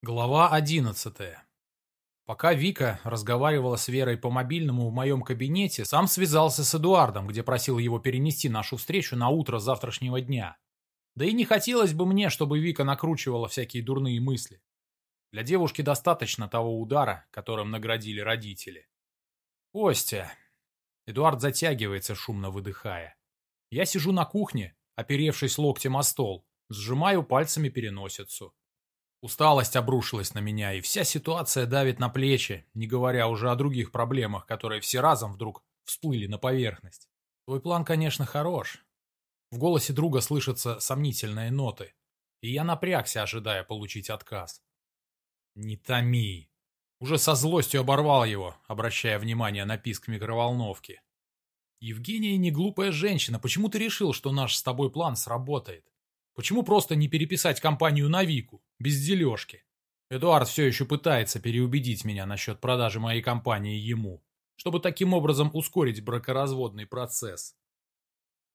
Глава одиннадцатая. Пока Вика разговаривала с Верой по мобильному в моем кабинете, сам связался с Эдуардом, где просил его перенести нашу встречу на утро завтрашнего дня. Да и не хотелось бы мне, чтобы Вика накручивала всякие дурные мысли. Для девушки достаточно того удара, которым наградили родители. Костя. Эдуард затягивается, шумно выдыхая. Я сижу на кухне, оперевшись локтем о стол, сжимаю пальцами переносицу. Усталость обрушилась на меня, и вся ситуация давит на плечи, не говоря уже о других проблемах, которые все разом вдруг всплыли на поверхность. Твой план, конечно, хорош. В голосе друга слышатся сомнительные ноты, и я напрягся, ожидая получить отказ. Не томи. Уже со злостью оборвал его, обращая внимание на писк микроволновки. Евгения не глупая женщина, почему ты решил, что наш с тобой план сработает? Почему просто не переписать компанию на Вику, без дележки? Эдуард все еще пытается переубедить меня насчет продажи моей компании ему, чтобы таким образом ускорить бракоразводный процесс.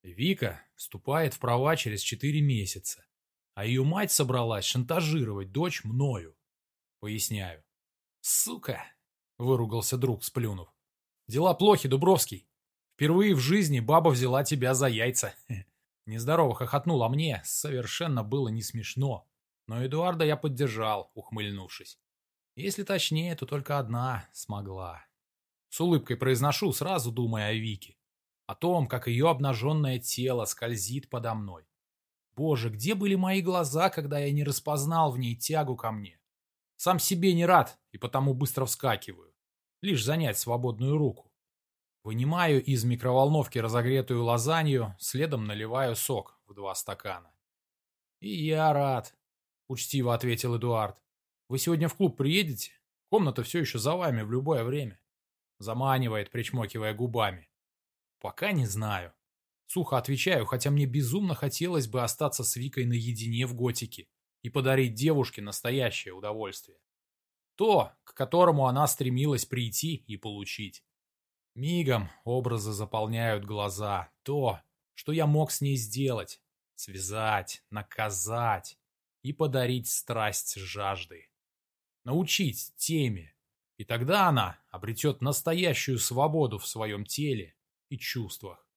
Вика вступает в права через четыре месяца, а ее мать собралась шантажировать дочь мною. Поясняю. «Сука!» — выругался друг, сплюнув. «Дела плохи, Дубровский. Впервые в жизни баба взяла тебя за яйца. Нездорово хохотнул, а мне совершенно было не смешно. Но Эдуарда я поддержал, ухмыльнувшись. Если точнее, то только одна смогла. С улыбкой произношу, сразу думая о Вике. О том, как ее обнаженное тело скользит подо мной. Боже, где были мои глаза, когда я не распознал в ней тягу ко мне? Сам себе не рад и потому быстро вскакиваю. Лишь занять свободную руку. Вынимаю из микроволновки разогретую лазанью, следом наливаю сок в два стакана. «И я рад», — учтиво ответил Эдуард. «Вы сегодня в клуб приедете? Комната все еще за вами в любое время». Заманивает, причмокивая губами. «Пока не знаю». Сухо отвечаю, хотя мне безумно хотелось бы остаться с Викой наедине в готике и подарить девушке настоящее удовольствие. То, к которому она стремилась прийти и получить. Мигом образы заполняют глаза. То, что я мог с ней сделать. Связать, наказать и подарить страсть жажды. Научить теме. И тогда она обретет настоящую свободу в своем теле и чувствах.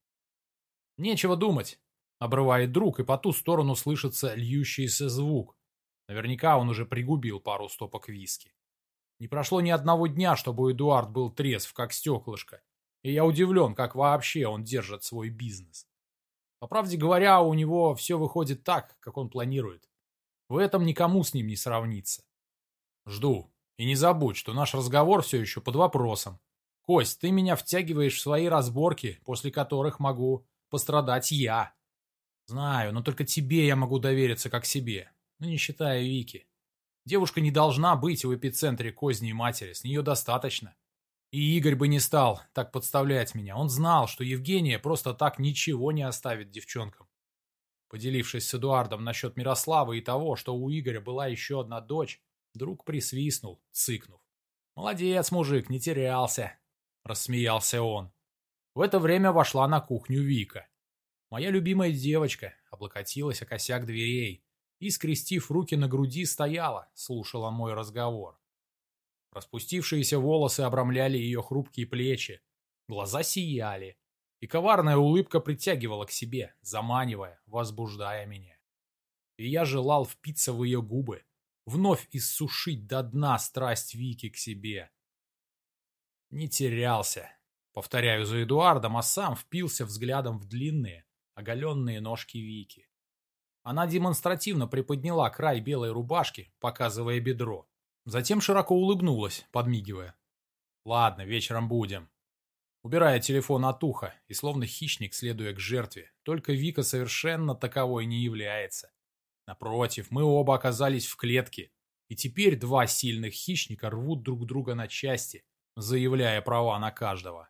Нечего думать. Обрывает друг, и по ту сторону слышится льющийся звук. Наверняка он уже пригубил пару стопок виски. Не прошло ни одного дня, чтобы Эдуард был трезв, как стеклышко, и я удивлен, как вообще он держит свой бизнес. По правде говоря, у него все выходит так, как он планирует. В этом никому с ним не сравнится. Жду. И не забудь, что наш разговор все еще под вопросом. Кость, ты меня втягиваешь в свои разборки, после которых могу пострадать я. Знаю, но только тебе я могу довериться как себе. Ну, не считая Вики. Девушка не должна быть в эпицентре козней матери, с нее достаточно. И Игорь бы не стал так подставлять меня. Он знал, что Евгения просто так ничего не оставит девчонкам. Поделившись с Эдуардом насчет Мирославы и того, что у Игоря была еще одна дочь, друг присвистнул, цыкнув. «Молодец, мужик, не терялся», — рассмеялся он. В это время вошла на кухню Вика. Моя любимая девочка облокотилась о косяк дверей, и, скрестив руки на груди, стояла, слушала мой разговор. Распустившиеся волосы обрамляли ее хрупкие плечи, глаза сияли, и коварная улыбка притягивала к себе, заманивая, возбуждая меня. И я желал впиться в ее губы, вновь иссушить до дна страсть Вики к себе. Не терялся, повторяю за Эдуардом, а сам впился взглядом в длинные, оголенные ножки Вики. Она демонстративно приподняла край белой рубашки, показывая бедро. Затем широко улыбнулась, подмигивая. «Ладно, вечером будем». Убирая телефон от уха и словно хищник, следуя к жертве, только Вика совершенно таковой не является. Напротив, мы оба оказались в клетке, и теперь два сильных хищника рвут друг друга на части, заявляя права на каждого.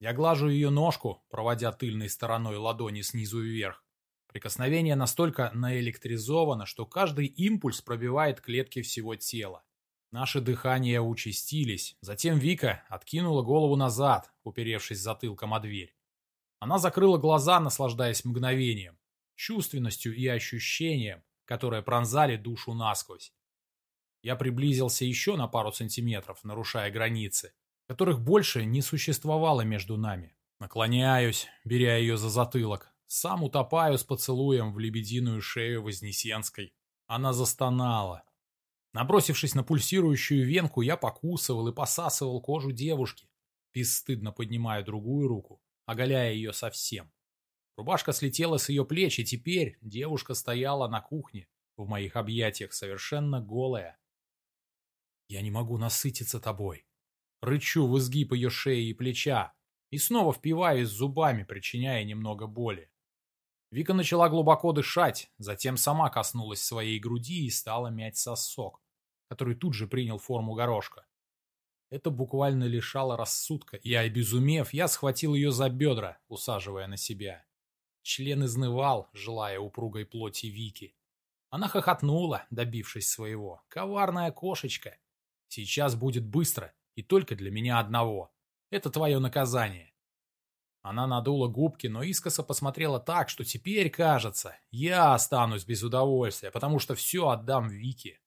Я глажу ее ножку, проводя тыльной стороной ладони снизу вверх, Прикосновение настолько наэлектризовано, что каждый импульс пробивает клетки всего тела. Наши дыхания участились. Затем Вика откинула голову назад, уперевшись затылком о дверь. Она закрыла глаза, наслаждаясь мгновением, чувственностью и ощущением, которые пронзали душу насквозь. Я приблизился еще на пару сантиметров, нарушая границы, которых больше не существовало между нами. Наклоняюсь, беря ее за затылок. Сам утопаю с поцелуем в лебединую шею Вознесенской. Она застонала. Набросившись на пульсирующую венку, я покусывал и посасывал кожу девушки. Бесстыдно поднимаю другую руку, оголяя ее совсем. Рубашка слетела с ее плеч, и теперь девушка стояла на кухне, в моих объятиях, совершенно голая. Я не могу насытиться тобой. Рычу в изгиб ее шеи и плеча, и снова впиваюсь зубами, причиняя немного боли. Вика начала глубоко дышать, затем сама коснулась своей груди и стала мять сосок, который тут же принял форму горошка. Это буквально лишало рассудка, и, обезумев, я схватил ее за бедра, усаживая на себя. Член изнывал, желая упругой плоти Вики. Она хохотнула, добившись своего. Коварная кошечка. Сейчас будет быстро, и только для меня одного. Это твое наказание. Она надула губки, но искоса посмотрела так, что теперь, кажется, я останусь без удовольствия, потому что все отдам Вике.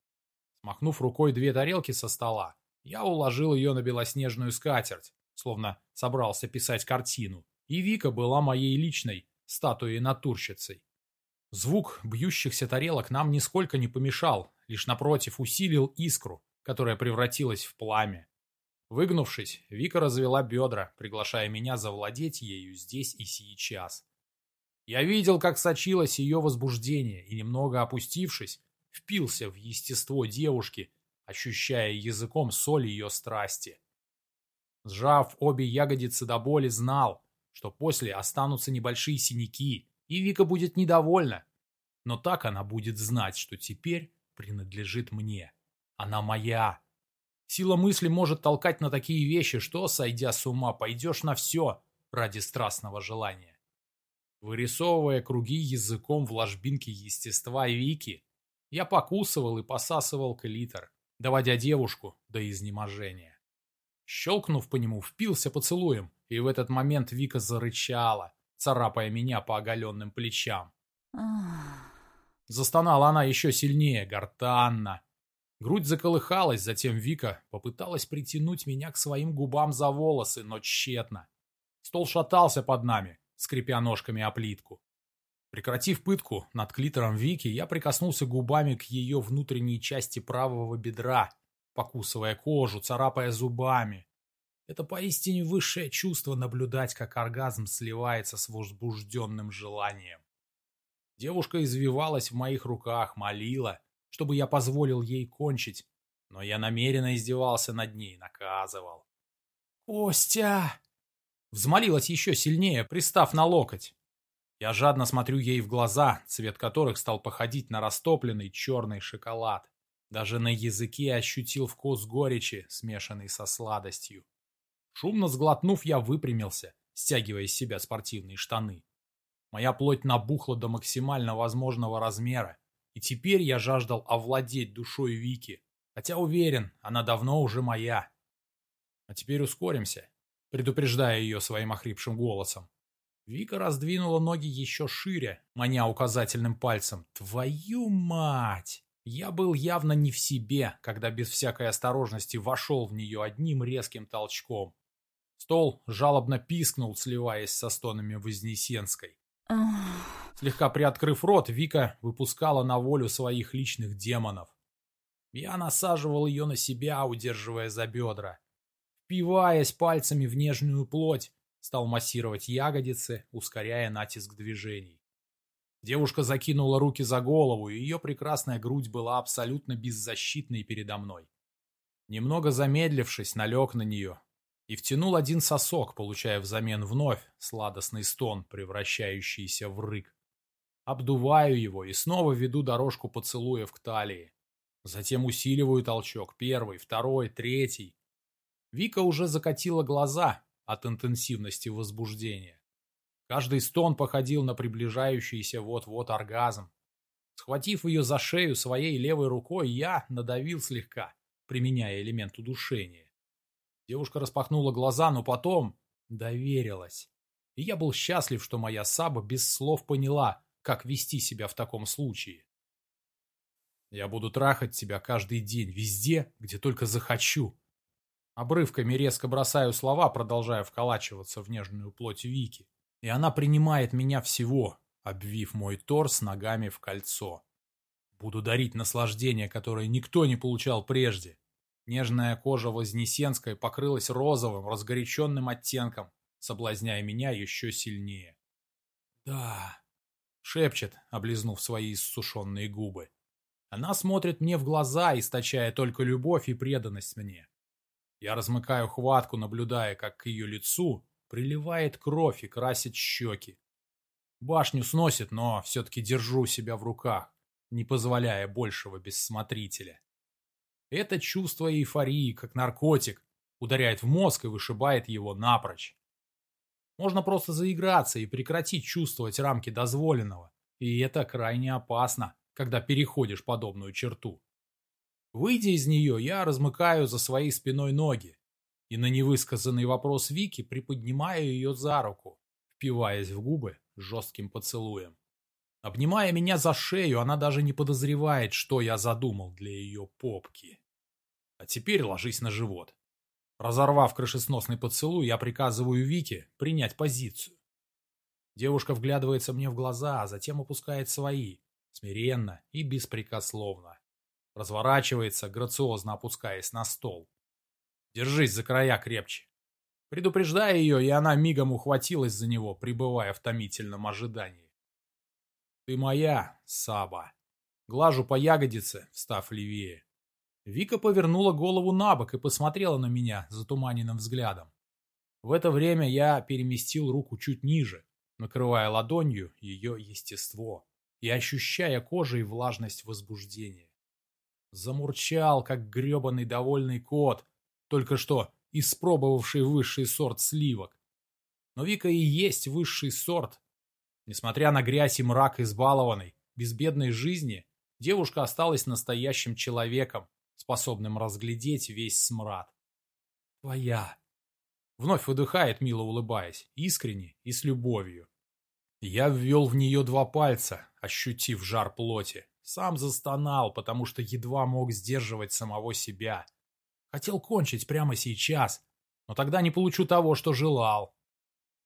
Смахнув рукой две тарелки со стола, я уложил ее на белоснежную скатерть, словно собрался писать картину, и Вика была моей личной статуей натурщицей. Звук бьющихся тарелок нам нисколько не помешал, лишь напротив усилил искру, которая превратилась в пламя. Выгнувшись, Вика развела бедра, приглашая меня завладеть ею здесь и сейчас. Я видел, как сочилось ее возбуждение, и, немного опустившись, впился в естество девушки, ощущая языком соль ее страсти. Сжав обе ягодицы до боли, знал, что после останутся небольшие синяки, и Вика будет недовольна. Но так она будет знать, что теперь принадлежит мне. Она моя. Сила мысли может толкать на такие вещи, что, сойдя с ума, пойдешь на все ради страстного желания. Вырисовывая круги языком в ложбинке естества Вики, я покусывал и посасывал клитор, доводя девушку до изнеможения. Щелкнув по нему, впился поцелуем, и в этот момент Вика зарычала, царапая меня по оголенным плечам. Застонала она еще сильнее, гортанно, Грудь заколыхалась, затем Вика попыталась притянуть меня к своим губам за волосы, но тщетно. Стол шатался под нами, скрипя ножками о плитку. Прекратив пытку над клитором Вики, я прикоснулся губами к ее внутренней части правого бедра, покусывая кожу, царапая зубами. Это поистине высшее чувство наблюдать, как оргазм сливается с возбужденным желанием. Девушка извивалась в моих руках, молила, чтобы я позволил ей кончить, но я намеренно издевался над ней, наказывал. «Костя!» Взмолилась еще сильнее, пристав на локоть. Я жадно смотрю ей в глаза, цвет которых стал походить на растопленный черный шоколад. Даже на языке ощутил вкус горечи, смешанный со сладостью. Шумно сглотнув, я выпрямился, стягивая из себя спортивные штаны. Моя плоть набухла до максимально возможного размера, и теперь я жаждал овладеть душой Вики, хотя уверен, она давно уже моя. А теперь ускоримся, предупреждая ее своим охрипшим голосом. Вика раздвинула ноги еще шире, маня указательным пальцем. «Твою мать!» Я был явно не в себе, когда без всякой осторожности вошел в нее одним резким толчком. Стол жалобно пискнул, сливаясь со стонами Вознесенской. Слегка приоткрыв рот, Вика выпускала на волю своих личных демонов. Я насаживал ее на себя, удерживая за бедра. Впиваясь пальцами в нежную плоть, стал массировать ягодицы, ускоряя натиск движений. Девушка закинула руки за голову, и ее прекрасная грудь была абсолютно беззащитной передо мной. Немного замедлившись, налег на нее, и втянул один сосок, получая взамен вновь сладостный стон, превращающийся в рык. Обдуваю его и снова веду дорожку поцелуев к талии. Затем усиливаю толчок, первый, второй, третий. Вика уже закатила глаза от интенсивности возбуждения. Каждый стон походил на приближающийся вот-вот оргазм. Схватив ее за шею своей левой рукой, я надавил слегка, применяя элемент удушения. Девушка распахнула глаза, но потом доверилась. И я был счастлив, что моя Саба без слов поняла, как вести себя в таком случае. Я буду трахать тебя каждый день, везде, где только захочу. Обрывками резко бросаю слова, продолжая вколачиваться в нежную плоть Вики. И она принимает меня всего, обвив мой торс ногами в кольцо. Буду дарить наслаждение, которое никто не получал прежде. Нежная кожа Вознесенской покрылась розовым, разгоряченным оттенком, соблазняя меня еще сильнее. «Да», — шепчет, облизнув свои иссушенные губы. Она смотрит мне в глаза, источая только любовь и преданность мне. Я размыкаю хватку, наблюдая, как к ее лицу приливает кровь и красит щеки. Башню сносит, но все-таки держу себя в руках, не позволяя большего без смотрителя. Это чувство эйфории, как наркотик, ударяет в мозг и вышибает его напрочь. Можно просто заиграться и прекратить чувствовать рамки дозволенного, и это крайне опасно, когда переходишь подобную черту. Выйдя из нее, я размыкаю за своей спиной ноги и на невысказанный вопрос Вики приподнимаю ее за руку, впиваясь в губы жестким поцелуем. Обнимая меня за шею, она даже не подозревает, что я задумал для ее попки. А теперь ложись на живот. Разорвав крышесносный поцелуй, я приказываю Вике принять позицию. Девушка вглядывается мне в глаза, а затем опускает свои, смиренно и беспрекословно. Разворачивается, грациозно опускаясь на стол. Держись за края крепче. Предупреждая ее, и она мигом ухватилась за него, пребывая в томительном ожидании. Ты моя, Саба. Глажу по ягодице, встав левее. Вика повернула голову на бок и посмотрела на меня затуманенным взглядом. В это время я переместил руку чуть ниже, накрывая ладонью ее естество и ощущая кожей влажность возбуждения. Замурчал, как гребаный довольный кот, только что испробовавший высший сорт сливок. Но Вика и есть высший сорт. Несмотря на грязь и мрак избалованной, безбедной жизни, девушка осталась настоящим человеком, способным разглядеть весь смрад. «Твоя!» Вновь выдыхает, мило улыбаясь, искренне и с любовью. Я ввел в нее два пальца, ощутив жар плоти. Сам застонал, потому что едва мог сдерживать самого себя. Хотел кончить прямо сейчас, но тогда не получу того, что желал.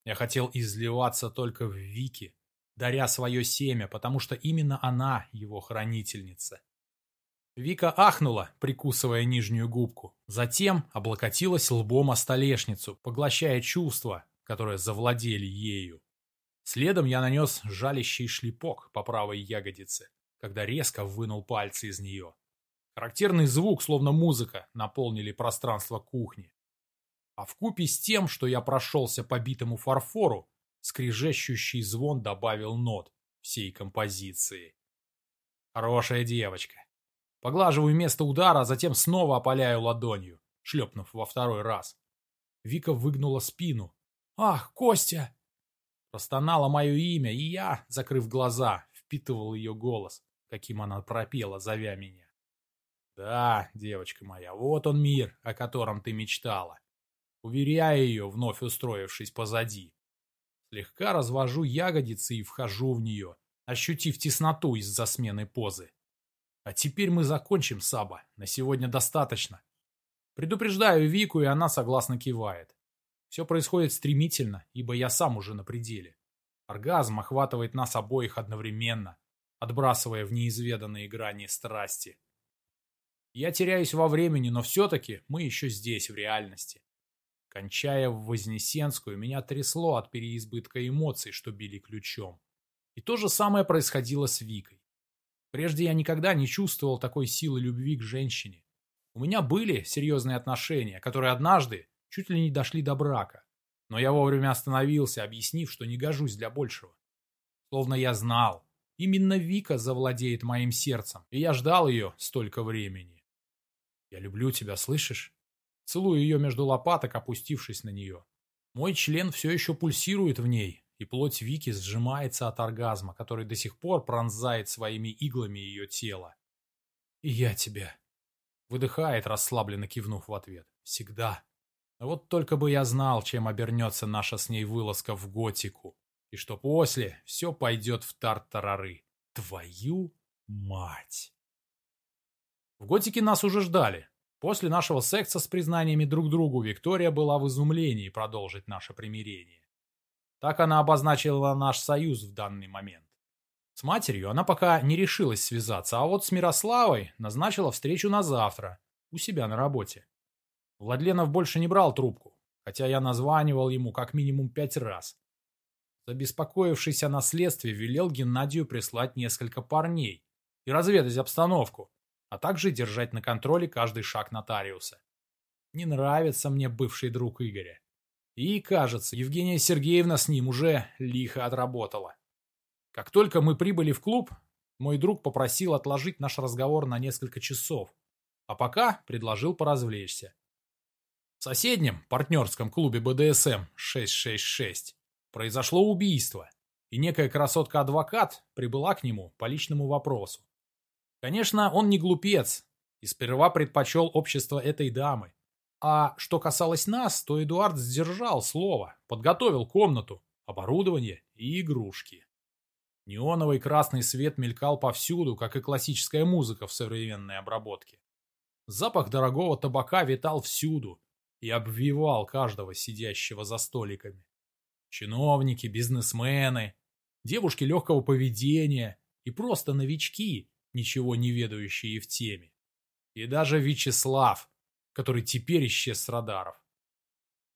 Я хотел изливаться только в Вики, даря свое семя, потому что именно она его хранительница. Вика ахнула, прикусывая нижнюю губку. Затем облокотилась лбом о столешницу, поглощая чувства, которые завладели ею. Следом я нанес жалящий шлепок по правой ягодице когда резко вынул пальцы из нее. Характерный звук, словно музыка, наполнили пространство кухни. А в купе с тем, что я прошелся по битому фарфору, скрежещущий звон добавил нот всей композиции. Хорошая девочка. Поглаживаю место удара, а затем снова опаляю ладонью, шлепнув во второй раз. Вика выгнула спину. «Ах, Костя!» Простонало мое имя, и я, закрыв глаза, впитывал ее голос каким она пропела, зовя меня. Да, девочка моя, вот он мир, о котором ты мечтала. Уверяю ее, вновь устроившись позади. Слегка развожу ягодицы и вхожу в нее, ощутив тесноту из-за смены позы. А теперь мы закончим, Саба. На сегодня достаточно. Предупреждаю Вику, и она согласно кивает. Все происходит стремительно, ибо я сам уже на пределе. Оргазм охватывает нас обоих одновременно, отбрасывая в неизведанные грани страсти. Я теряюсь во времени, но все-таки мы еще здесь, в реальности. Кончая в Вознесенскую, меня трясло от переизбытка эмоций, что били ключом. И то же самое происходило с Викой. Прежде я никогда не чувствовал такой силы любви к женщине. У меня были серьезные отношения, которые однажды чуть ли не дошли до брака. Но я вовремя остановился, объяснив, что не гожусь для большего. Словно я знал, Именно Вика завладеет моим сердцем, и я ждал ее столько времени. Я люблю тебя, слышишь? Целую ее между лопаток, опустившись на нее. Мой член все еще пульсирует в ней, и плоть Вики сжимается от оргазма, который до сих пор пронзает своими иглами ее тело. И я тебя. Выдыхает, расслабленно кивнув в ответ. Всегда. Вот только бы я знал, чем обернется наша с ней вылазка в готику и что после все пойдет в тартарары. Твою мать! В готике нас уже ждали. После нашего секса с признаниями друг другу Виктория была в изумлении продолжить наше примирение. Так она обозначила наш союз в данный момент. С матерью она пока не решилась связаться, а вот с Мирославой назначила встречу на завтра, у себя на работе. Владленов больше не брал трубку, хотя я названивал ему как минимум пять раз. Забеспокоившись о наследстве, велел Геннадию прислать несколько парней и разведать обстановку, а также держать на контроле каждый шаг нотариуса. Не нравится мне бывший друг Игоря. И, кажется, Евгения Сергеевна с ним уже лихо отработала. Как только мы прибыли в клуб, мой друг попросил отложить наш разговор на несколько часов, а пока предложил поразвлечься. В соседнем партнерском клубе БДСМ 666 произошло убийство, и некая красотка-адвокат прибыла к нему по личному вопросу. Конечно, он не глупец и сперва предпочел общество этой дамы. А что касалось нас, то Эдуард сдержал слово, подготовил комнату, оборудование и игрушки. Неоновый красный свет мелькал повсюду, как и классическая музыка в современной обработке. Запах дорогого табака витал всюду и обвивал каждого сидящего за столиками. Чиновники, бизнесмены, девушки легкого поведения и просто новички, ничего не ведающие в теме. И даже Вячеслав, который теперь исчез с радаров.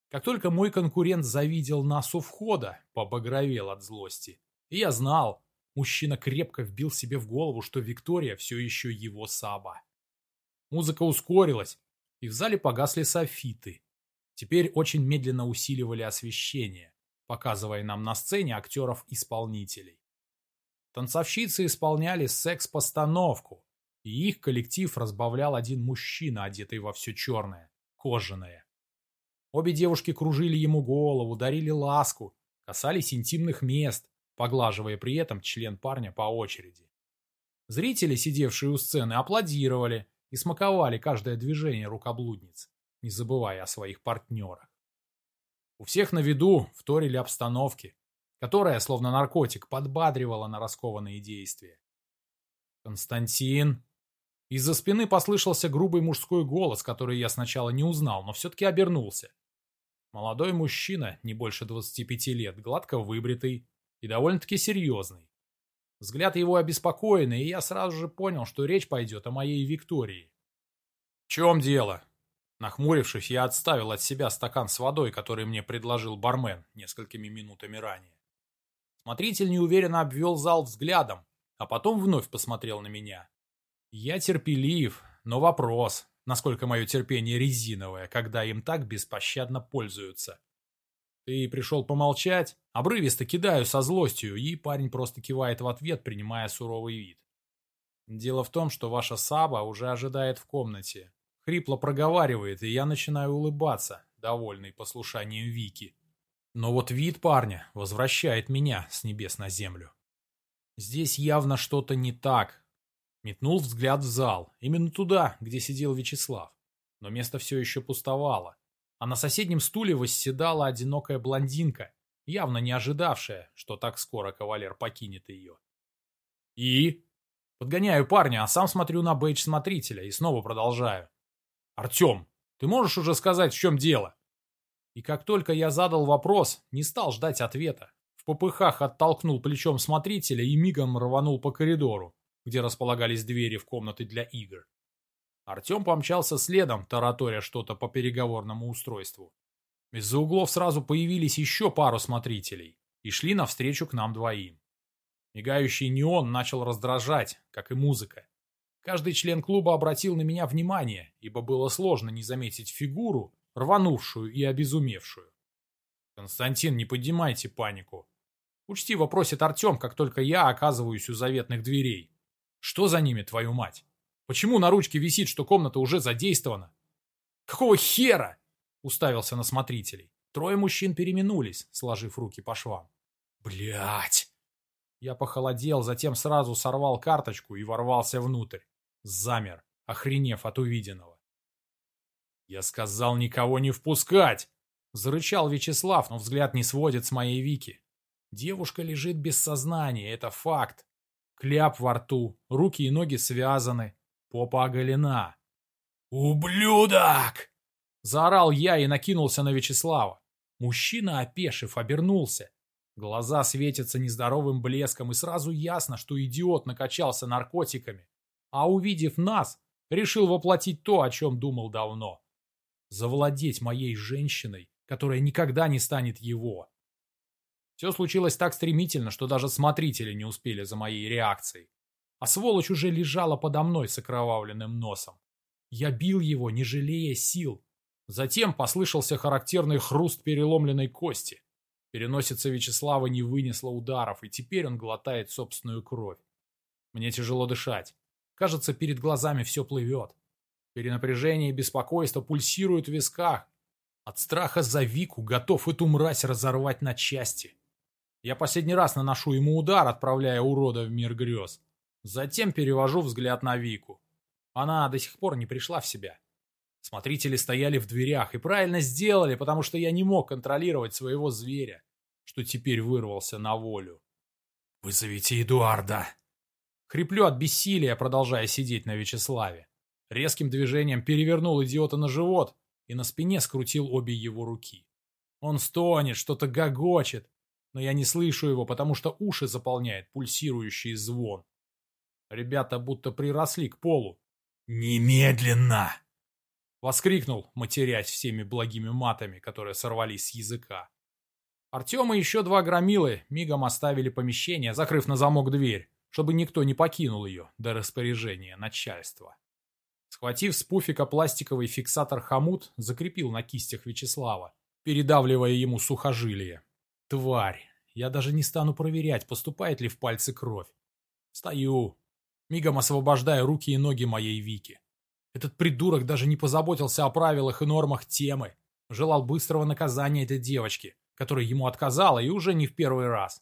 Как только мой конкурент завидел нас у входа, побагровел от злости. И я знал, мужчина крепко вбил себе в голову, что Виктория все еще его саба. Музыка ускорилась, и в зале погасли софиты. Теперь очень медленно усиливали освещение, показывая нам на сцене актеров-исполнителей. Танцовщицы исполняли секс-постановку, и их коллектив разбавлял один мужчина, одетый во все черное, кожаное. Обе девушки кружили ему голову, дарили ласку, касались интимных мест, поглаживая при этом член парня по очереди. Зрители, сидевшие у сцены, аплодировали и смаковали каждое движение рукоблудниц, не забывая о своих партнерах. У всех на виду вторили обстановки, которая, словно наркотик, подбадривала на раскованные действия. «Константин!» Из-за спины послышался грубый мужской голос, который я сначала не узнал, но все-таки обернулся. Молодой мужчина, не больше 25 лет, гладко выбритый и довольно-таки серьезный. Взгляд его обеспокоенный, и я сразу же понял, что речь пойдет о моей Виктории. «В чем дело?» Нахмурившись, я отставил от себя стакан с водой, который мне предложил бармен несколькими минутами ранее. Смотритель неуверенно обвел зал взглядом, а потом вновь посмотрел на меня. Я терпелив, но вопрос, насколько мое терпение резиновое, когда им так беспощадно пользуются. Ты пришел помолчать? Обрывисто кидаю со злостью, и парень просто кивает в ответ, принимая суровый вид. Дело в том, что ваша Саба уже ожидает в комнате. Хрипло проговаривает, и я начинаю улыбаться, довольный послушанием Вики. Но вот вид парня возвращает меня с небес на землю. Здесь явно что-то не так. Метнул взгляд в зал, именно туда, где сидел Вячеслав. Но место все еще пустовало. А на соседнем стуле восседала одинокая блондинка, явно не ожидавшая, что так скоро кавалер покинет ее. И? Подгоняю парня, а сам смотрю на бейдж смотрителя и снова продолжаю. «Артем, ты можешь уже сказать, в чем дело?» И как только я задал вопрос, не стал ждать ответа. В попыхах оттолкнул плечом смотрителя и мигом рванул по коридору, где располагались двери в комнаты для игр. Артем помчался следом, тараторя что-то по переговорному устройству. Из-за углов сразу появились еще пару смотрителей и шли навстречу к нам двоим. Мигающий неон начал раздражать, как и музыка. Каждый член клуба обратил на меня внимание, ибо было сложно не заметить фигуру, рванувшую и обезумевшую. «Константин, не поднимайте панику!» Учтиво просит Артем, как только я оказываюсь у заветных дверей. «Что за ними, твою мать? Почему на ручке висит, что комната уже задействована?» «Какого хера?» — уставился на смотрителей. Трое мужчин переминулись, сложив руки по швам. Блять! Я похолодел, затем сразу сорвал карточку и ворвался внутрь. Замер, охренев от увиденного. «Я сказал никого не впускать!» Зарычал Вячеслав, но взгляд не сводит с моей Вики. Девушка лежит без сознания, это факт. Кляп во рту, руки и ноги связаны. Попа оголена. «Ублюдок!» Заорал я и накинулся на Вячеслава. Мужчина, опешив, обернулся. Глаза светятся нездоровым блеском, и сразу ясно, что идиот накачался наркотиками. А увидев нас, решил воплотить то, о чем думал давно. Завладеть моей женщиной, которая никогда не станет его. Все случилось так стремительно, что даже смотрители не успели за моей реакцией. А сволочь уже лежала подо мной с окровавленным носом. Я бил его, не жалея сил. Затем послышался характерный хруст переломленной кости. Переносица Вячеслава не вынесла ударов, и теперь он глотает собственную кровь. Мне тяжело дышать. Кажется, перед глазами все плывет. Перенапряжение и беспокойство пульсируют в висках. От страха за Вику готов эту мразь разорвать на части. Я последний раз наношу ему удар, отправляя урода в мир грез. Затем перевожу взгляд на Вику. Она до сих пор не пришла в себя. Смотрители стояли в дверях и правильно сделали, потому что я не мог контролировать своего зверя, что теперь вырвался на волю. «Вызовите Эдуарда!» Хриплю от бессилия, продолжая сидеть на Вячеславе. Резким движением перевернул идиота на живот и на спине скрутил обе его руки. Он стонет, что-то гогочет, но я не слышу его, потому что уши заполняет пульсирующий звон. Ребята будто приросли к полу. «Немедленно!» Воскликнул, матерясь всеми благими матами, которые сорвались с языка. Артем и еще два громилы мигом оставили помещение, закрыв на замок дверь, чтобы никто не покинул ее до распоряжения начальства. Схватив с пуфика пластиковый фиксатор хомут, закрепил на кистях Вячеслава, передавливая ему сухожилие. Тварь! Я даже не стану проверять, поступает ли в пальцы кровь. Стою, мигом освобождая руки и ноги моей Вики. Этот придурок даже не позаботился о правилах и нормах темы. Желал быстрого наказания этой девочки, которая ему отказала и уже не в первый раз.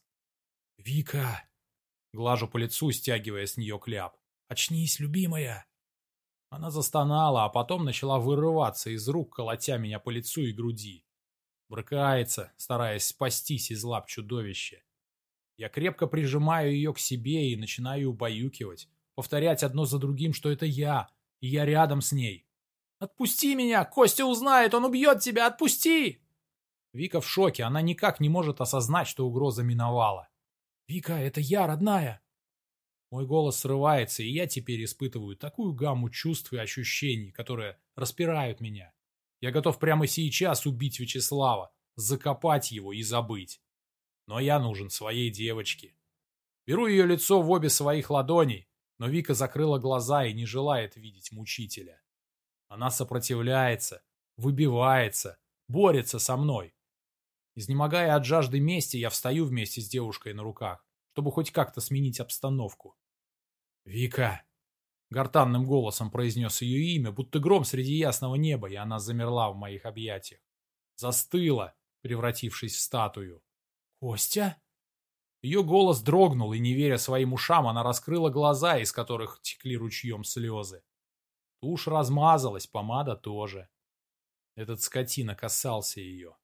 «Вика!» Глажу по лицу, стягивая с нее кляп. «Очнись, любимая!» Она застонала, а потом начала вырываться из рук, колотя меня по лицу и груди. Брыкается, стараясь спастись из лап чудовища. Я крепко прижимаю ее к себе и начинаю убаюкивать, повторять одно за другим, что это я, и я рядом с ней. «Отпусти меня! Костя узнает, он убьет тебя! Отпусти!» Вика в шоке, она никак не может осознать, что угроза миновала. «Вика, это я, родная!» Мой голос срывается, и я теперь испытываю такую гамму чувств и ощущений, которые распирают меня. Я готов прямо сейчас убить Вячеслава, закопать его и забыть. Но я нужен своей девочке. Беру ее лицо в обе своих ладоней, но Вика закрыла глаза и не желает видеть мучителя. Она сопротивляется, выбивается, борется со мной. Изнемогая от жажды мести, я встаю вместе с девушкой на руках, чтобы хоть как-то сменить обстановку. «Вика!» Гортанным голосом произнес ее имя, будто гром среди ясного неба, и она замерла в моих объятиях. Застыла, превратившись в статую. «Костя?» Ее голос дрогнул, и, не веря своим ушам, она раскрыла глаза, из которых текли ручьем слезы. Тушь размазалась, помада тоже. Этот скотина касался ее.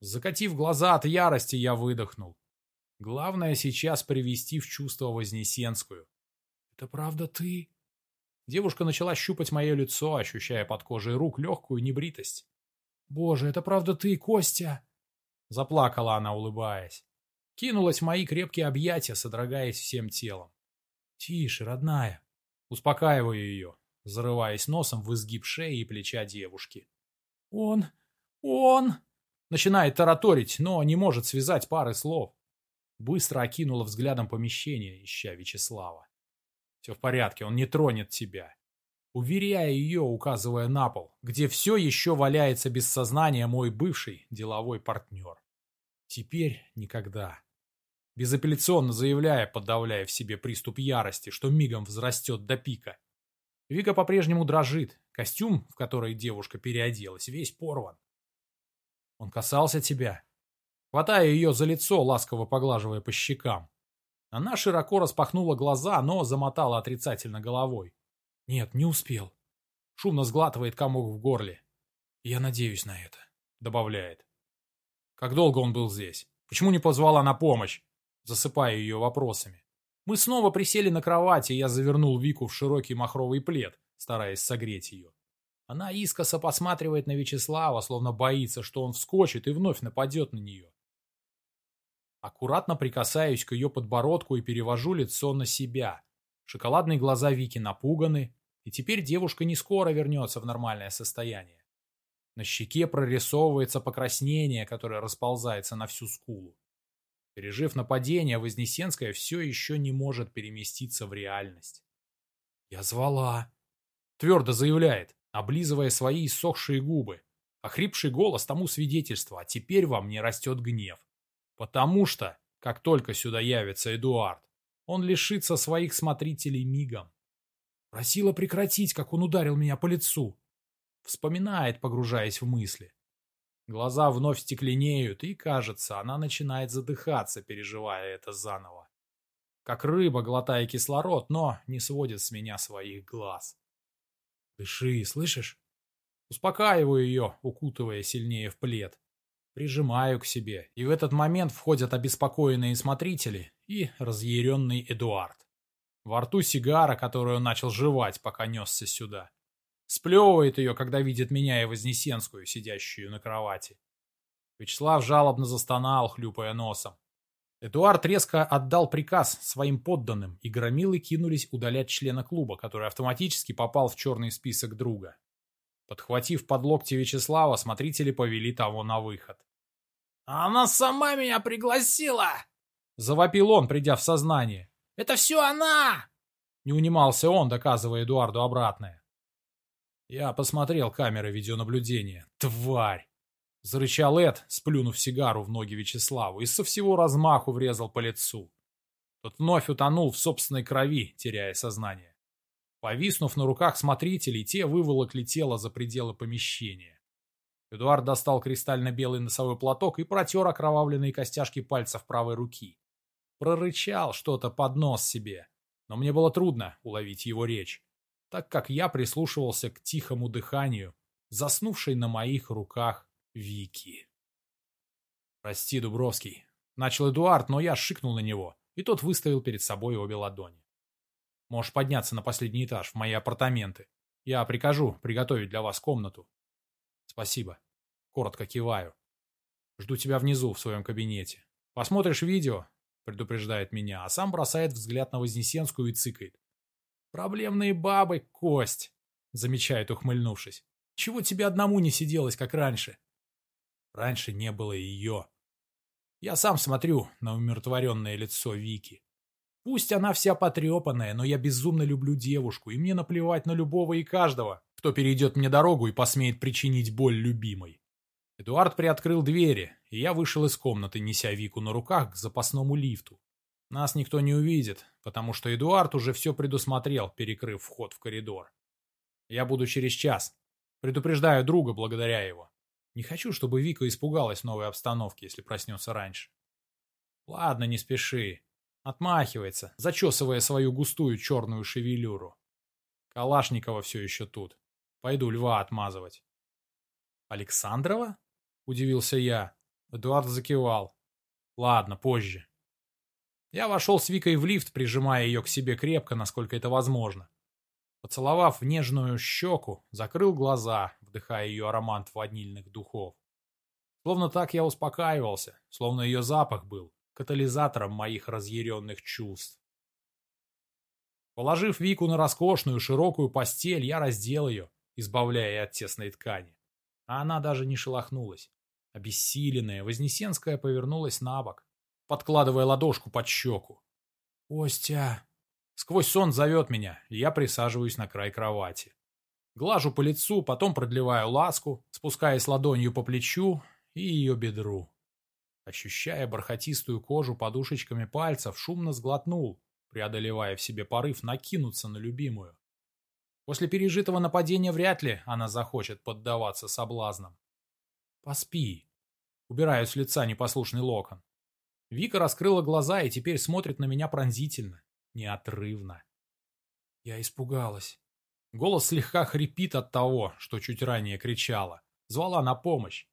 Закатив глаза от ярости, я выдохнул. Главное сейчас привести в чувство Вознесенскую. «Это правда ты?» Девушка начала щупать мое лицо, ощущая под кожей рук легкую небритость. «Боже, это правда ты, Костя?» Заплакала она, улыбаясь. Кинулась в мои крепкие объятия, содрогаясь всем телом. «Тише, родная!» Успокаиваю ее, зарываясь носом в изгиб шеи и плеча девушки. «Он... он...» Начинает тараторить, но не может связать пары слов. Быстро окинула взглядом помещение, ища Вячеслава. Все в порядке, он не тронет тебя. Уверяя ее, указывая на пол, где все еще валяется без сознания мой бывший деловой партнер. Теперь никогда. Безапелляционно заявляя, подавляя в себе приступ ярости, что мигом взрастет до пика. Вика по-прежнему дрожит. Костюм, в который девушка переоделась, весь порван. Он касался тебя. Хватая ее за лицо, ласково поглаживая по щекам. Она широко распахнула глаза, но замотала отрицательно головой. «Нет, не успел». Шумно сглатывает комок в горле. «Я надеюсь на это», — добавляет. «Как долго он был здесь? Почему не позвала на помощь?» Засыпая ее вопросами. Мы снова присели на кровати, и я завернул Вику в широкий махровый плед, стараясь согреть ее. Она искоса посматривает на Вячеслава, словно боится, что он вскочит и вновь нападет на нее. Аккуратно прикасаюсь к ее подбородку и перевожу лицо на себя. Шоколадные глаза Вики напуганы, и теперь девушка не скоро вернется в нормальное состояние. На щеке прорисовывается покраснение, которое расползается на всю скулу. Пережив нападение, Вознесенская все еще не может переместиться в реальность. «Я звала», — твердо заявляет, облизывая свои иссохшие губы. Охрипший голос тому свидетельство, а теперь во мне растет гнев. Потому что, как только сюда явится Эдуард, он лишится своих смотрителей мигом. Просила прекратить, как он ударил меня по лицу. Вспоминает, погружаясь в мысли. Глаза вновь стекленеют, и, кажется, она начинает задыхаться, переживая это заново. Как рыба, глотая кислород, но не сводит с меня своих глаз. «Дыши, слышишь?» Успокаиваю ее, укутывая сильнее в плед. Прижимаю к себе, и в этот момент входят обеспокоенные смотрители и разъяренный Эдуард. Во рту сигара, которую он начал жевать, пока несся сюда. Сплевывает ее, когда видит меня и Вознесенскую, сидящую на кровати. Вячеслав жалобно застонал, хлюпая носом. Эдуард резко отдал приказ своим подданным, и громилы кинулись удалять члена клуба, который автоматически попал в черный список друга. Подхватив под локти Вячеслава, смотрители повели того на выход. «Она сама меня пригласила!» Завопил он, придя в сознание. «Это все она!» Не унимался он, доказывая Эдуарду обратное. Я посмотрел камеры видеонаблюдения. Тварь! Зарычал Эд, сплюнув сигару в ноги Вячеславу, и со всего размаху врезал по лицу. Тот вновь утонул в собственной крови, теряя сознание. Повиснув на руках смотрителей, те выволокли тело за пределы помещения. Эдуард достал кристально-белый носовой платок и протер окровавленные костяшки пальцев правой руки. Прорычал что-то под нос себе, но мне было трудно уловить его речь, так как я прислушивался к тихому дыханию, заснувшей на моих руках Вики. «Прости, Дубровский», — начал Эдуард, но я шикнул на него, и тот выставил перед собой обе ладони. Можешь подняться на последний этаж, в мои апартаменты. Я прикажу приготовить для вас комнату. Спасибо. Коротко киваю. Жду тебя внизу, в своем кабинете. Посмотришь видео, предупреждает меня, а сам бросает взгляд на Вознесенскую и цыкает. Проблемные бабы, кость, замечает, ухмыльнувшись. Чего тебе одному не сиделось, как раньше? Раньше не было ее. Я сам смотрю на умиротворенное лицо Вики. Пусть она вся потрепанная, но я безумно люблю девушку, и мне наплевать на любого и каждого, кто перейдет мне дорогу и посмеет причинить боль любимой. Эдуард приоткрыл двери, и я вышел из комнаты, неся Вику на руках к запасному лифту. Нас никто не увидит, потому что Эдуард уже все предусмотрел, перекрыв вход в коридор. Я буду через час. Предупреждаю друга благодаря его. Не хочу, чтобы Вика испугалась новой обстановки, если проснется раньше. Ладно, не спеши. Отмахивается, зачесывая свою густую черную шевелюру. Калашникова все еще тут. Пойду льва отмазывать. «Александрова?» — удивился я. Эдуард закивал. «Ладно, позже». Я вошел с Викой в лифт, прижимая ее к себе крепко, насколько это возможно. Поцеловав нежную щеку, закрыл глаза, вдыхая ее аромат ванильных духов. Словно так я успокаивался, словно ее запах был катализатором моих разъяренных чувств. Положив Вику на роскошную широкую постель, я раздел ее, избавляя от тесной ткани. А она даже не шелохнулась. Обессиленная, Вознесенская повернулась на бок, подкладывая ладошку под щеку. «Костя!» Сквозь сон зовет меня, и я присаживаюсь на край кровати. Глажу по лицу, потом продлеваю ласку, спускаясь ладонью по плечу и ее бедру. Ощущая бархатистую кожу подушечками пальцев, шумно сглотнул, преодолевая в себе порыв накинуться на любимую. После пережитого нападения вряд ли она захочет поддаваться соблазнам. «Поспи», — убираю с лица непослушный локон. Вика раскрыла глаза и теперь смотрит на меня пронзительно, неотрывно. Я испугалась. Голос слегка хрипит от того, что чуть ранее кричала. Звала на помощь.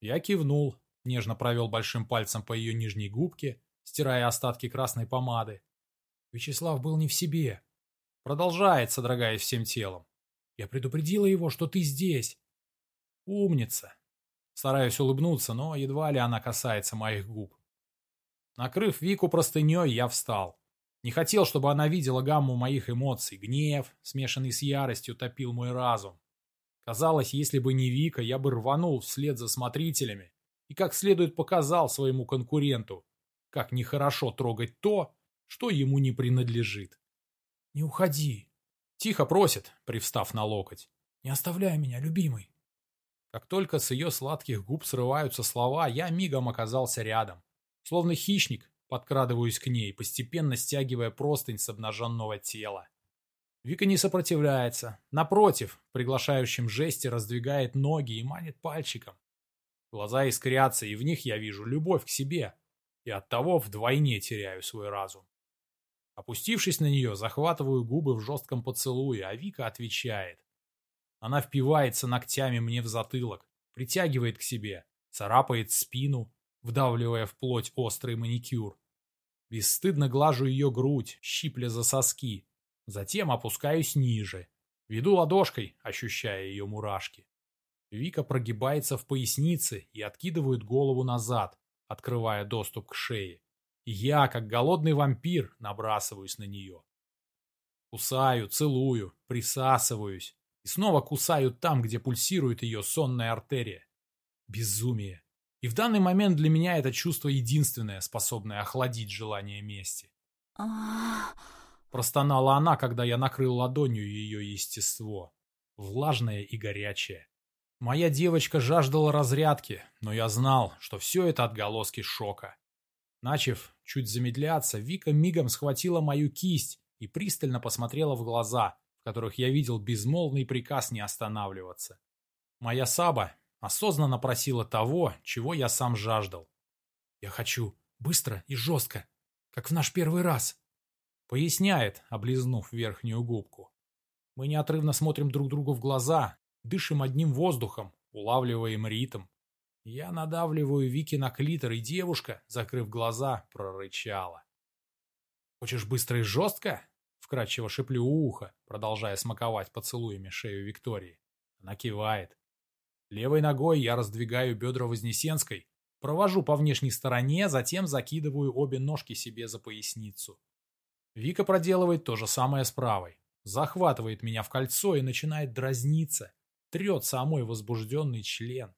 Я кивнул, Нежно провел большим пальцем по ее нижней губке, стирая остатки красной помады. Вячеслав был не в себе. Продолжает, содрогаясь всем телом. Я предупредила его, что ты здесь. Умница. Стараюсь улыбнуться, но едва ли она касается моих губ. Накрыв Вику простыней, я встал. Не хотел, чтобы она видела гамму моих эмоций. Гнев, смешанный с яростью, топил мой разум. Казалось, если бы не Вика, я бы рванул вслед за смотрителями и как следует показал своему конкуренту, как нехорошо трогать то, что ему не принадлежит. «Не уходи!» — тихо просит, привстав на локоть. «Не оставляй меня, любимый!» Как только с ее сладких губ срываются слова, я мигом оказался рядом. Словно хищник, подкрадываюсь к ней, постепенно стягивая простынь с обнаженного тела. Вика не сопротивляется. Напротив, в приглашающем жесте раздвигает ноги и манит пальчиком. Глаза искрятся, и в них я вижу любовь к себе. И оттого вдвойне теряю свой разум. Опустившись на нее, захватываю губы в жестком поцелуе, а Вика отвечает. Она впивается ногтями мне в затылок, притягивает к себе, царапает спину, вдавливая в плоть острый маникюр. Бесстыдно глажу ее грудь, щипля за соски. Затем опускаюсь ниже. Веду ладошкой, ощущая ее мурашки. Вика прогибается в пояснице и откидывает голову назад, открывая доступ к шее я, как голодный вампир, набрасываюсь на нее. Кусаю, целую, присасываюсь. И снова кусаю там, где пульсирует ее сонная артерия. Безумие. И в данный момент для меня это чувство единственное, способное охладить желание мести. Простонала она, когда я накрыл ладонью ее естество. Влажное и горячее. Моя девочка жаждала разрядки, но я знал, что все это отголоски шока. Начав чуть замедляться, Вика мигом схватила мою кисть и пристально посмотрела в глаза, в которых я видел безмолвный приказ не останавливаться. Моя Саба осознанно просила того, чего я сам жаждал. «Я хочу быстро и жестко, как в наш первый раз», — поясняет, облизнув верхнюю губку. Мы неотрывно смотрим друг другу в глаза, дышим одним воздухом, улавливаем ритм. Я надавливаю Вики на клитор, и девушка, закрыв глаза, прорычала. «Хочешь быстро и жестко?» — вкрадчиво шеплю у уха, продолжая смаковать поцелуями шею Виктории. Она кивает. Левой ногой я раздвигаю бедра Вознесенской, провожу по внешней стороне, затем закидываю обе ножки себе за поясницу. Вика проделывает то же самое с правой. Захватывает меня в кольцо и начинает дразниться. Трет самой возбужденный член.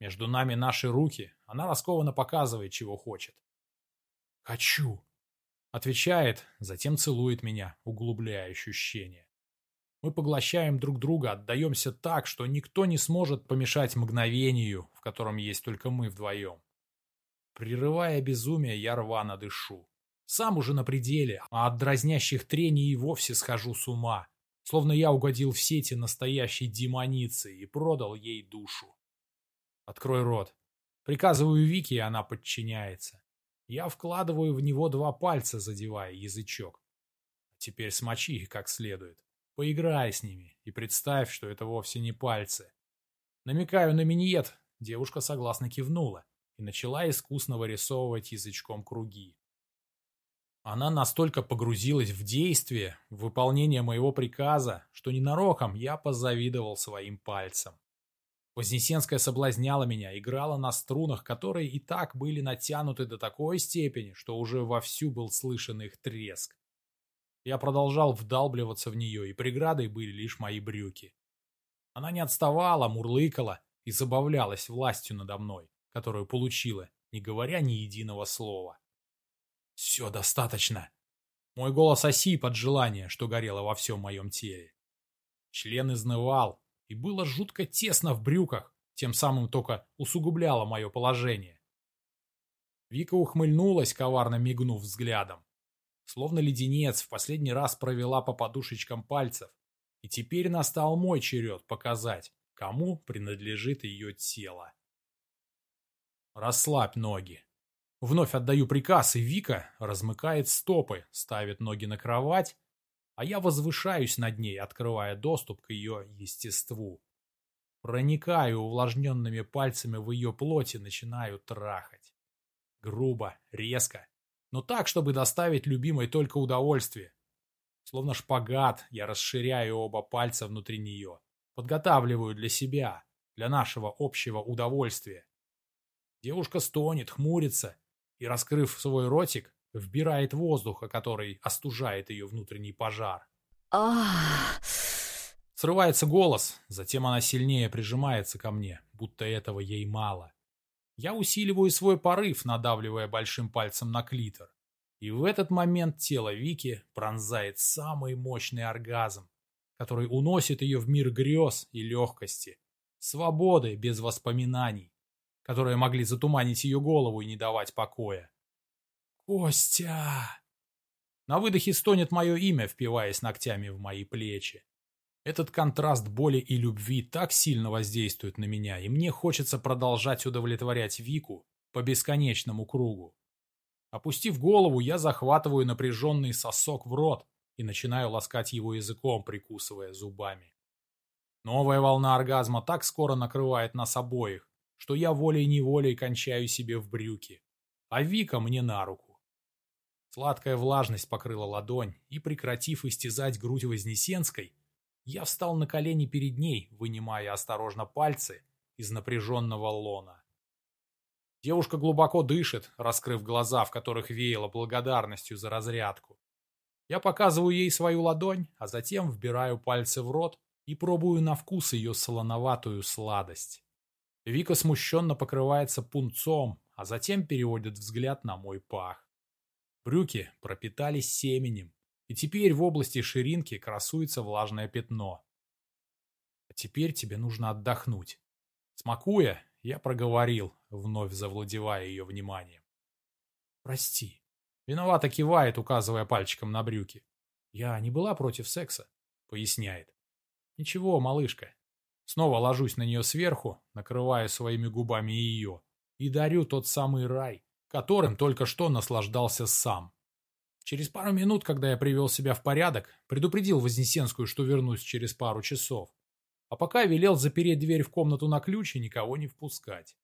Между нами наши руки, она раскованно показывает, чего хочет. «Хочу», — отвечает, затем целует меня, углубляя ощущения. Мы поглощаем друг друга, отдаемся так, что никто не сможет помешать мгновению, в котором есть только мы вдвоем. Прерывая безумие, я рвано дышу. Сам уже на пределе, а от дразнящих трений и вовсе схожу с ума, словно я угодил в сети настоящей демоницы и продал ей душу. Открой рот. Приказываю Вике, и она подчиняется. Я вкладываю в него два пальца, задевая язычок. Теперь смочи их как следует. Поиграй с ними и представь, что это вовсе не пальцы. Намекаю на миньет. Девушка согласно кивнула и начала искусно вырисовывать язычком круги. Она настолько погрузилась в действие, в выполнение моего приказа, что ненароком я позавидовал своим пальцам. Вознесенская соблазняла меня, играла на струнах, которые и так были натянуты до такой степени, что уже вовсю был слышен их треск. Я продолжал вдалбливаться в нее, и преградой были лишь мои брюки. Она не отставала, мурлыкала и забавлялась властью надо мной, которую получила, не говоря ни единого слова. «Все достаточно!» Мой голос осип от желания, что горело во всем моем теле. Член изнывал, и было жутко тесно в брюках, тем самым только усугубляло мое положение. Вика ухмыльнулась, коварно мигнув взглядом. Словно леденец в последний раз провела по подушечкам пальцев, и теперь настал мой черед показать, кому принадлежит ее тело. Расслабь ноги. Вновь отдаю приказ, и Вика размыкает стопы, ставит ноги на кровать а я возвышаюсь над ней, открывая доступ к ее естеству. Проникаю увлажненными пальцами в ее плоть и начинаю трахать. Грубо, резко, но так, чтобы доставить любимой только удовольствие. Словно шпагат, я расширяю оба пальца внутри нее, подготавливаю для себя, для нашего общего удовольствия. Девушка стонет, хмурится и, раскрыв свой ротик, вбирает воздуха, который остужает ее внутренний пожар. Ах! Срывается голос, затем она сильнее прижимается ко мне, будто этого ей мало. Я усиливаю свой порыв, надавливая большим пальцем на клитор. И в этот момент тело Вики пронзает самый мощный оргазм, который уносит ее в мир грез и легкости, свободы без воспоминаний, которые могли затуманить ее голову и не давать покоя. «Костя!» На выдохе стонет мое имя, впиваясь ногтями в мои плечи. Этот контраст боли и любви так сильно воздействует на меня, и мне хочется продолжать удовлетворять Вику по бесконечному кругу. Опустив голову, я захватываю напряженный сосок в рот и начинаю ласкать его языком, прикусывая зубами. Новая волна оргазма так скоро накрывает нас обоих, что я волей-неволей кончаю себе в брюки, а Вика мне на руку. Сладкая влажность покрыла ладонь, и, прекратив истязать грудь Вознесенской, я встал на колени перед ней, вынимая осторожно пальцы из напряженного лона. Девушка глубоко дышит, раскрыв глаза, в которых веяло благодарностью за разрядку. Я показываю ей свою ладонь, а затем вбираю пальцы в рот и пробую на вкус ее солоноватую сладость. Вика смущенно покрывается пунцом, а затем переводит взгляд на мой пах. Брюки пропитались семенем, и теперь в области ширинки красуется влажное пятно. А теперь тебе нужно отдохнуть. Смакуя, я проговорил, вновь завладевая ее вниманием. Прости. Виновато кивает, указывая пальчиком на брюки. Я не была против секса, поясняет. Ничего, малышка. Снова ложусь на нее сверху, накрываю своими губами ее и дарю тот самый рай, которым только что наслаждался сам. Через пару минут, когда я привел себя в порядок, предупредил Вознесенскую, что вернусь через пару часов. А пока велел запереть дверь в комнату на ключ и никого не впускать.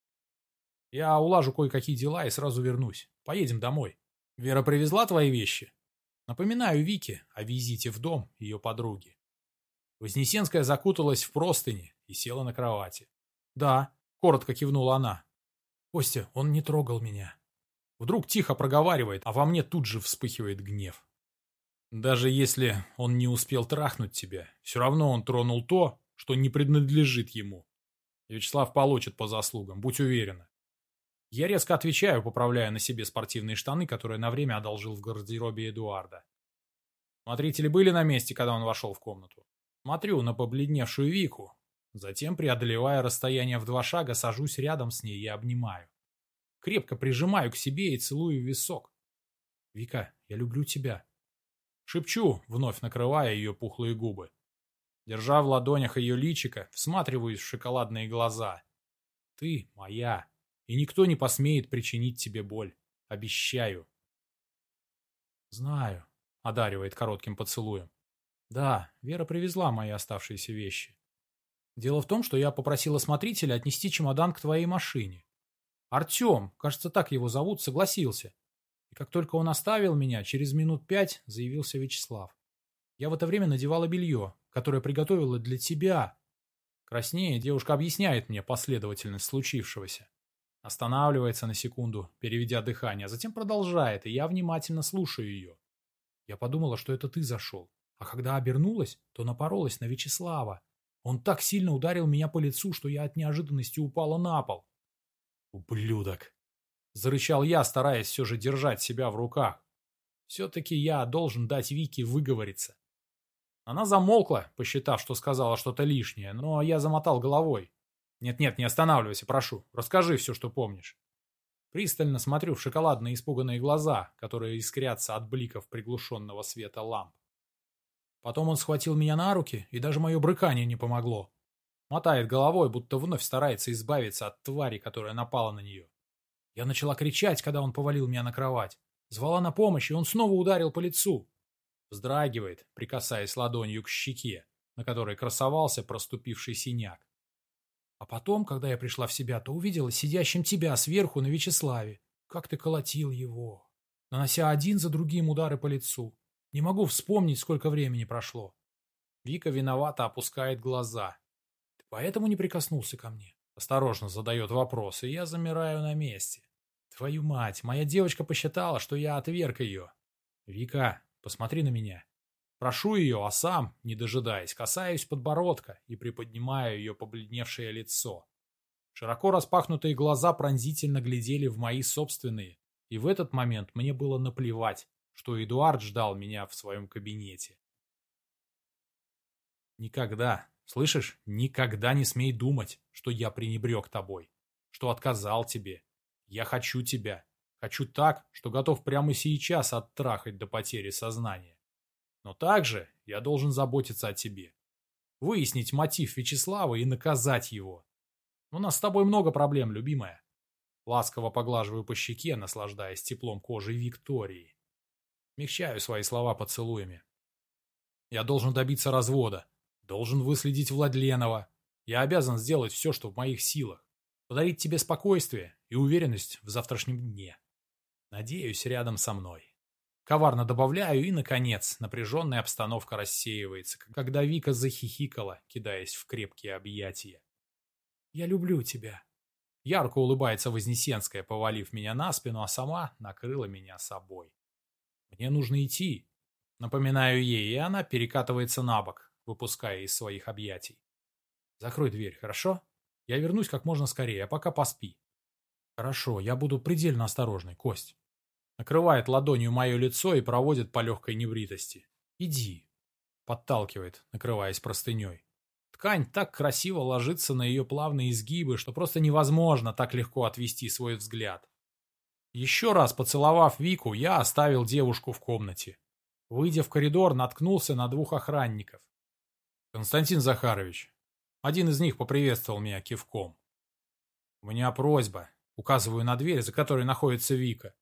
Я улажу кое-какие дела и сразу вернусь. Поедем домой. Вера привезла твои вещи? Напоминаю Вике о визите в дом ее подруги. Вознесенская закуталась в простыни и села на кровати. «Да», — коротко кивнула она. «Костя, он не трогал меня. Вдруг тихо проговаривает, а во мне тут же вспыхивает гнев. Даже если он не успел трахнуть тебя, все равно он тронул то, что не принадлежит ему. Вячеслав получит по заслугам, будь уверена. Я резко отвечаю, поправляя на себе спортивные штаны, которые на время одолжил в гардеробе Эдуарда. Смотрители были на месте, когда он вошел в комнату. Смотрю на побледневшую Вику. Затем, преодолевая расстояние в два шага, сажусь рядом с ней и обнимаю крепко прижимаю к себе и целую висок. «Вика, я люблю тебя». Шепчу, вновь накрывая ее пухлые губы. Держа в ладонях ее личико, всматриваюсь в шоколадные глаза. «Ты моя, и никто не посмеет причинить тебе боль. Обещаю». «Знаю», — одаривает коротким поцелуем. «Да, Вера привезла мои оставшиеся вещи. Дело в том, что я попросила смотрителя отнести чемодан к твоей машине. Артем, кажется, так его зовут, согласился. И как только он оставил меня, через минут пять заявился Вячеслав. Я в это время надевала белье, которое приготовила для тебя. Краснее девушка объясняет мне последовательность случившегося. Останавливается на секунду, переведя дыхание, а затем продолжает, и я внимательно слушаю ее. Я подумала, что это ты зашел. А когда обернулась, то напоролась на Вячеслава. Он так сильно ударил меня по лицу, что я от неожиданности упала на пол. «Ублюдок!» — зарычал я, стараясь все же держать себя в руках. «Все-таки я должен дать Вике выговориться». Она замолкла, посчитав, что сказала что-то лишнее, но я замотал головой. «Нет-нет, не останавливайся, прошу. Расскажи все, что помнишь». Пристально смотрю в шоколадные испуганные глаза, которые искрятся от бликов приглушенного света ламп. Потом он схватил меня на руки, и даже мое брыкание не помогло. Мотает головой, будто вновь старается избавиться от твари, которая напала на нее. Я начала кричать, когда он повалил меня на кровать. Звала на помощь, и он снова ударил по лицу. Вздрагивает, прикасаясь ладонью к щеке, на которой красовался проступивший синяк. А потом, когда я пришла в себя, то увидела сидящим тебя сверху на Вячеславе. Как ты колотил его. нанося один за другим удары по лицу. Не могу вспомнить, сколько времени прошло. Вика виновато опускает глаза. Ты поэтому не прикоснулся ко мне? Осторожно задает вопрос, и я замираю на месте. Твою мать, моя девочка посчитала, что я отверг ее. Вика, посмотри на меня. Прошу ее, а сам, не дожидаясь, касаюсь подбородка и приподнимаю ее побледневшее лицо. Широко распахнутые глаза пронзительно глядели в мои собственные, и в этот момент мне было наплевать, что Эдуард ждал меня в своем кабинете. Никогда, слышишь, никогда не смей думать, что я пренебрег тобой, что отказал тебе. Я хочу тебя. Хочу так, что готов прямо сейчас оттрахать до потери сознания. Но также я должен заботиться о тебе. Выяснить мотив Вячеслава и наказать его. У нас с тобой много проблем, любимая. Ласково поглаживаю по щеке, наслаждаясь теплом кожи Виктории. Мягчаю свои слова поцелуями. Я должен добиться развода. Должен выследить Владленова. Я обязан сделать все, что в моих силах. Подарить тебе спокойствие и уверенность в завтрашнем дне. Надеюсь, рядом со мной. Коварно добавляю, и, наконец, напряженная обстановка рассеивается, когда Вика захихикала, кидаясь в крепкие объятия. Я люблю тебя. Ярко улыбается Вознесенская, повалив меня на спину, а сама накрыла меня собой. Мне нужно идти. Напоминаю ей, и она перекатывается на бок, выпуская из своих объятий. Закрой дверь, хорошо? Я вернусь как можно скорее, а пока поспи. Хорошо, я буду предельно осторожной, Кость. Накрывает ладонью мое лицо и проводит по легкой небритости. Иди. Подталкивает, накрываясь простыней. Ткань так красиво ложится на ее плавные изгибы, что просто невозможно так легко отвести свой взгляд. Еще раз поцеловав Вику, я оставил девушку в комнате. Выйдя в коридор, наткнулся на двух охранников. «Константин Захарович». Один из них поприветствовал меня кивком. «У меня просьба», — указываю на дверь, за которой находится Вика.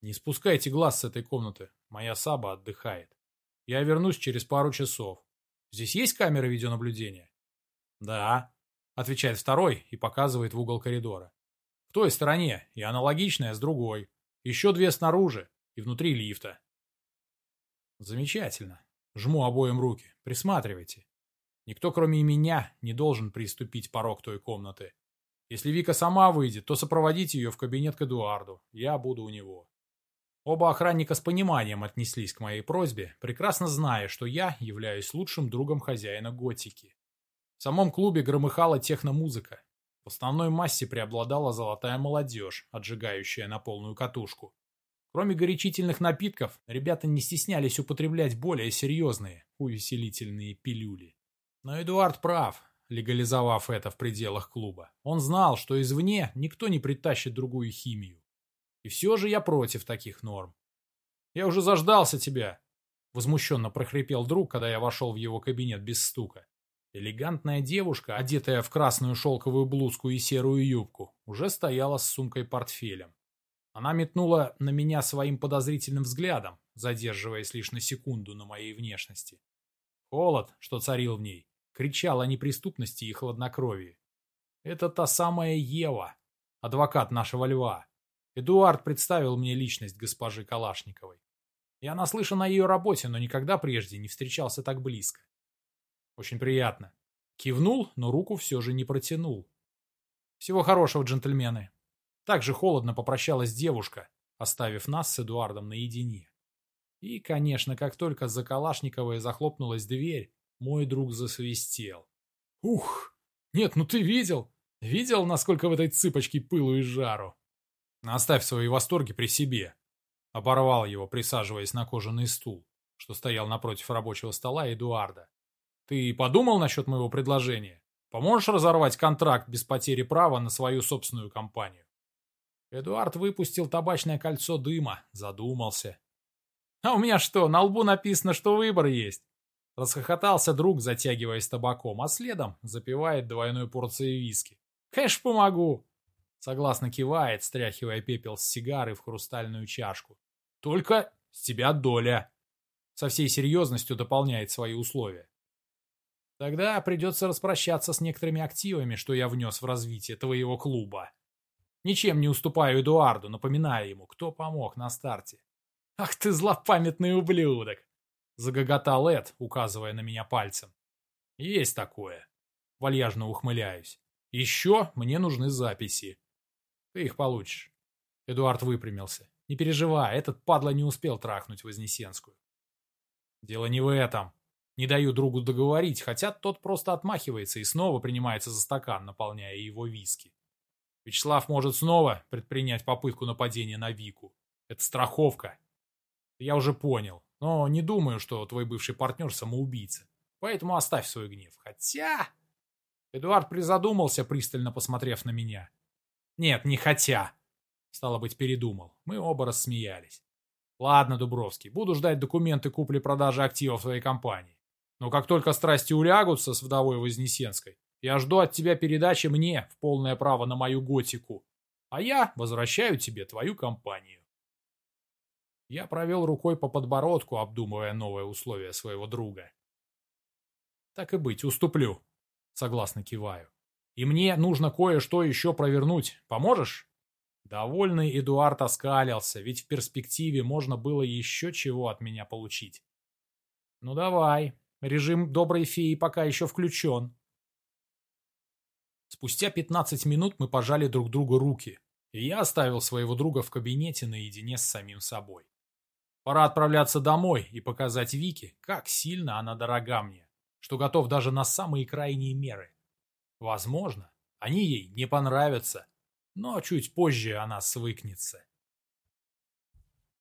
«Не спускайте глаз с этой комнаты, моя Саба отдыхает. Я вернусь через пару часов. Здесь есть камеры видеонаблюдения?» «Да», — отвечает второй и показывает в угол коридора. «В той стороне и аналогичная с другой. Еще две снаружи и внутри лифта». «Замечательно. Жму обоим руки. Присматривайте. Никто, кроме меня, не должен приступить порог той комнаты. Если Вика сама выйдет, то сопроводите ее в кабинет к Эдуарду. Я буду у него». Оба охранника с пониманием отнеслись к моей просьбе, прекрасно зная, что я являюсь лучшим другом хозяина готики. В самом клубе громыхала техномузыка. В основной массе преобладала золотая молодежь, отжигающая на полную катушку. Кроме горячительных напитков, ребята не стеснялись употреблять более серьезные, увеселительные пилюли. Но Эдуард прав, легализовав это в пределах клуба. Он знал, что извне никто не притащит другую химию. И все же я против таких норм. «Я уже заждался тебя!» Возмущенно прохрипел друг, когда я вошел в его кабинет без стука. Элегантная девушка, одетая в красную шелковую блузку и серую юбку, уже стояла с сумкой-портфелем. Она метнула на меня своим подозрительным взглядом, задерживаясь лишь на секунду на моей внешности. Холод, что царил в ней, кричал о неприступности и хладнокровии. Это та самая Ева, адвокат нашего льва. Эдуард представил мне личность госпожи Калашниковой. Я наслышан о ее работе, но никогда прежде не встречался так близко. Очень приятно. Кивнул, но руку все же не протянул. Всего хорошего, джентльмены. Так же холодно попрощалась девушка, оставив нас с Эдуардом наедине. И, конечно, как только за Калашниковой захлопнулась дверь, мой друг засвистел. Ух! Нет, ну ты видел? Видел, насколько в этой цыпочке пылу и жару? Оставь свои восторги при себе. Оборвал его, присаживаясь на кожаный стул, что стоял напротив рабочего стола Эдуарда. Ты подумал насчет моего предложения? Поможешь разорвать контракт без потери права на свою собственную компанию? Эдуард выпустил табачное кольцо дыма, задумался. А у меня что, на лбу написано, что выбор есть? Расхохотался друг, затягиваясь табаком, а следом запивает двойной порцией виски. Конечно, помогу. Согласно кивает, стряхивая пепел с сигары в хрустальную чашку. Только с тебя доля. Со всей серьезностью дополняет свои условия. Тогда придется распрощаться с некоторыми активами, что я внес в развитие твоего клуба. Ничем не уступаю Эдуарду, напоминая ему, кто помог на старте. Ах ты злопамятный ублюдок! Загоготал Эд, указывая на меня пальцем. Есть такое. Вальяжно ухмыляюсь. Еще мне нужны записи. Ты их получишь. Эдуард выпрямился. Не переживай, этот падла не успел трахнуть Вознесенскую. Дело не в этом. Не даю другу договорить, хотя тот просто отмахивается и снова принимается за стакан, наполняя его виски. Вячеслав может снова предпринять попытку нападения на Вику. Это страховка. Я уже понял, но не думаю, что твой бывший партнер самоубийца. Поэтому оставь свой гнев. Хотя... Эдуард призадумался, пристально посмотрев на меня. Нет, не хотя. Стало быть, передумал. Мы оба рассмеялись. Ладно, Дубровский, буду ждать документы купли-продажи активов твоей компании. Но как только страсти улягутся с вдовой Вознесенской, я жду от тебя передачи мне в полное право на мою готику, а я возвращаю тебе твою компанию. Я провел рукой по подбородку, обдумывая новые условия своего друга. Так и быть, уступлю. Согласно киваю. И мне нужно кое-что еще провернуть. Поможешь? Довольный Эдуард оскалился, ведь в перспективе можно было еще чего от меня получить. Ну давай, Режим доброй феи пока еще включен. Спустя 15 минут мы пожали друг другу руки, и я оставил своего друга в кабинете наедине с самим собой. Пора отправляться домой и показать Вике, как сильно она дорога мне, что готов даже на самые крайние меры. Возможно, они ей не понравятся, но чуть позже она свыкнется.